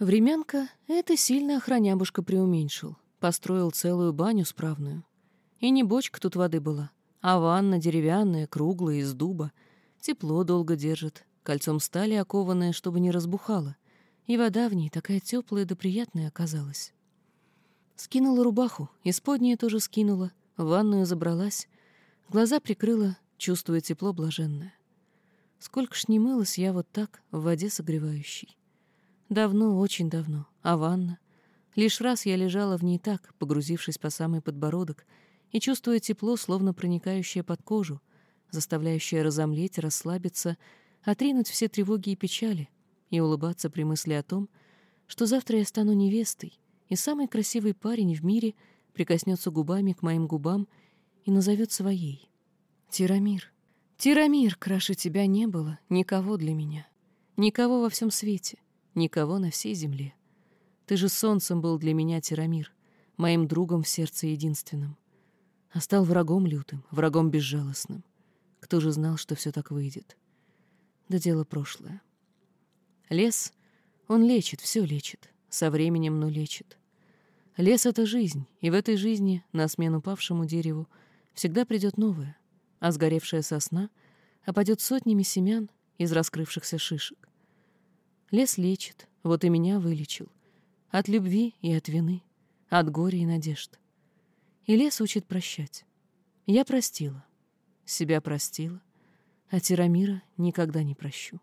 Времянка это сильно охранябушка преуменьшил. Построил целую баню справную. И не бочка тут воды была, а ванна деревянная, круглая, из дуба. Тепло долго держит, кольцом стали окованная, чтобы не разбухала. И вода в ней такая теплая да приятная оказалась. Скинула рубаху, исподнее тоже скинула, в ванную забралась, глаза прикрыла, чувствуя тепло блаженное. Сколько ж не мылась я вот так, в воде согревающей. Давно, очень давно. А ванна? Лишь раз я лежала в ней так, погрузившись по самый подбородок, и чувствуя тепло, словно проникающее под кожу, заставляющее разомлеть, расслабиться, отринуть все тревоги и печали и улыбаться при мысли о том, что завтра я стану невестой, и самый красивый парень в мире прикоснется губами к моим губам и назовет своей. Тирамир. Тирамир, краше тебя не было никого для меня. Никого во всем свете никого на всей земле. Ты же солнцем был для меня, Тирамир, моим другом в сердце единственным. А стал врагом лютым, врагом безжалостным. Кто же знал, что все так выйдет? Да дело прошлое. Лес, он лечит, все лечит, со временем, но лечит. Лес — это жизнь, и в этой жизни на смену павшему дереву всегда придет новое, а сгоревшая сосна опадет сотнями семян из раскрывшихся шишек. Лес лечит, вот и меня вылечил. От любви и от вины, от горя и надежд. И лес учит прощать. Я простила, себя простила, а Тирамира никогда не прощу.